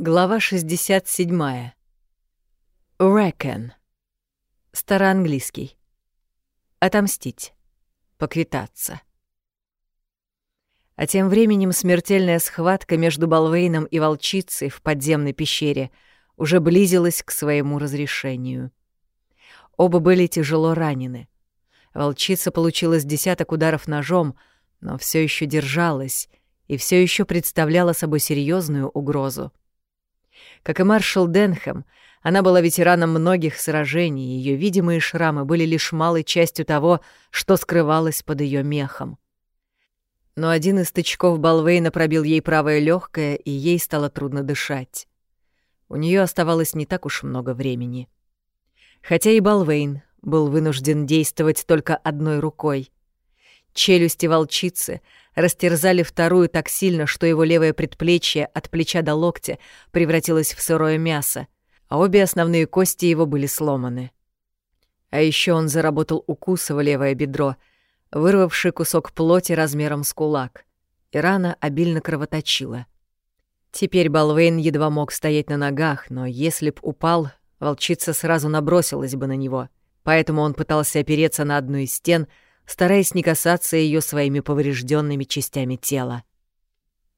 Глава 67. Reckon. Староанглийский. Отомстить. Поквитаться. А тем временем смертельная схватка между Балвейном и волчицей в подземной пещере уже близилась к своему разрешению. Оба были тяжело ранены. Волчица получила с десяток ударов ножом, но все еще держалась и все еще представляла собой серьезную угрозу. Как и маршал Денхэм, она была ветераном многих сражений, ее видимые шрамы были лишь малой частью того, что скрывалось под ее мехом. Но один из тычков Балвейна пробил ей правое легкое, и ей стало трудно дышать. У нее оставалось не так уж много времени. Хотя и Балвейн был вынужден действовать только одной рукой. Челюсти волчицы растерзали вторую так сильно, что его левое предплечье от плеча до локтя превратилось в сырое мясо, а обе основные кости его были сломаны. А еще он заработал укус в левое бедро, вырвавший кусок плоти размером с кулак, и рана обильно кровоточила. Теперь Балвейн едва мог стоять на ногах, но если б упал, волчица сразу набросилась бы на него, поэтому он пытался опереться на одну из стен — стараясь не касаться ее своими поврежденными частями тела.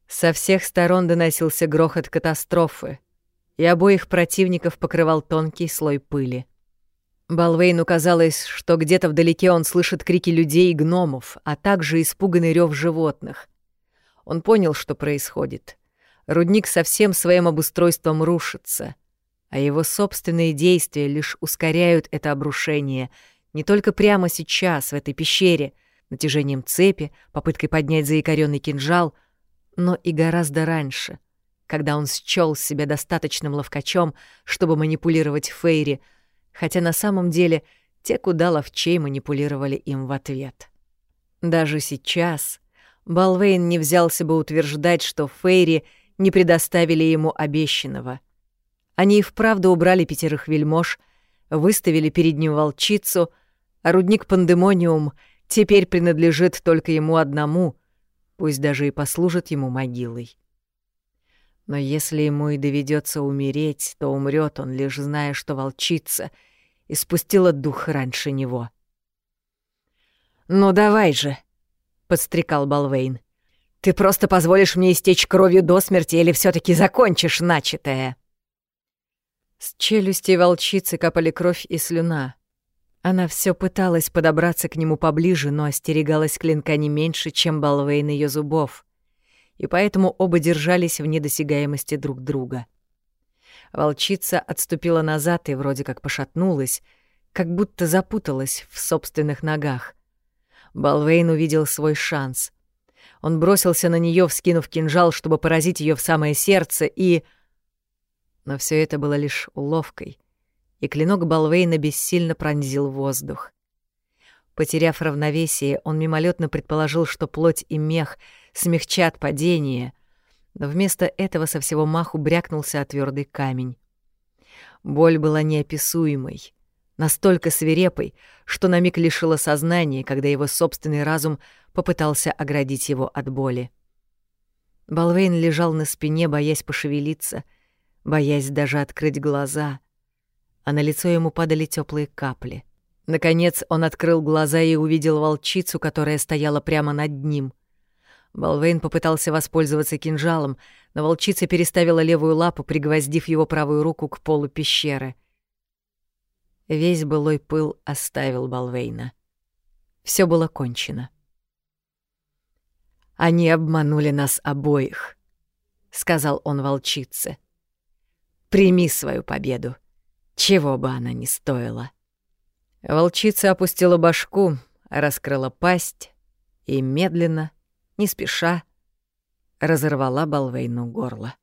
Со всех сторон доносился грохот катастрофы, и обоих противников покрывал тонкий слой пыли. Балвейну казалось, что где-то вдалеке он слышит крики людей и гномов, а также испуганный рев животных. Он понял, что происходит. Рудник со всем своим обустройством рушится, а его собственные действия лишь ускоряют это обрушение — не только прямо сейчас, в этой пещере, натяжением цепи, попыткой поднять заикарённый кинжал, но и гораздо раньше, когда он счёл себя достаточным ловкачом, чтобы манипулировать Фейри, хотя на самом деле те куда ловчей манипулировали им в ответ. Даже сейчас Балвейн не взялся бы утверждать, что Фейри не предоставили ему обещанного. Они и вправду убрали пятерых вельмож, выставили перед ним волчицу — а рудник Пандемониум теперь принадлежит только ему одному, пусть даже и послужит ему могилой. Но если ему и доведется умереть, то умрет он, лишь зная, что волчица испустила дух раньше него. «Ну давай же!» — подстрекал Балвейн. «Ты просто позволишь мне истечь кровью до смерти или все таки закончишь начатое?» С челюстей волчицы капали кровь и слюна. Она все пыталась подобраться к нему поближе, но остерегалась клинка не меньше, чем Балвейн ее зубов, и поэтому оба держались в недосягаемости друг друга. Волчица отступила назад и вроде как пошатнулась, как будто запуталась в собственных ногах. Балвейн увидел свой шанс. Он бросился на нее, вскинув кинжал, чтобы поразить ее в самое сердце, и... Но все это было лишь уловкой — и клинок Балвейна бессильно пронзил воздух. Потеряв равновесие, он мимолетно предположил, что плоть и мех смягчат падение, но вместо этого со всего маху брякнулся о твердый камень. Боль была неописуемой, настолько свирепой, что на миг лишила сознания, когда его собственный разум попытался оградить его от боли. Балвейн лежал на спине, боясь пошевелиться, боясь даже открыть глаза — а на лицо ему падали теплые капли. Наконец он открыл глаза и увидел волчицу, которая стояла прямо над ним. Балвейн попытался воспользоваться кинжалом, но волчица переставила левую лапу, пригвоздив его правую руку к полу пещеры. Весь былой пыл оставил Балвейна. Все было кончено. «Они обманули нас обоих», — сказал он волчице. «Прими свою победу чего бы она ни стоила. Волчица опустила башку, раскрыла пасть и медленно, не спеша, разорвала Балвейну горло.